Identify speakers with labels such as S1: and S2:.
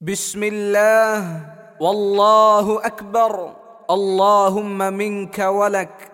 S1: بسم الله والله اكبر اللهم منك ولك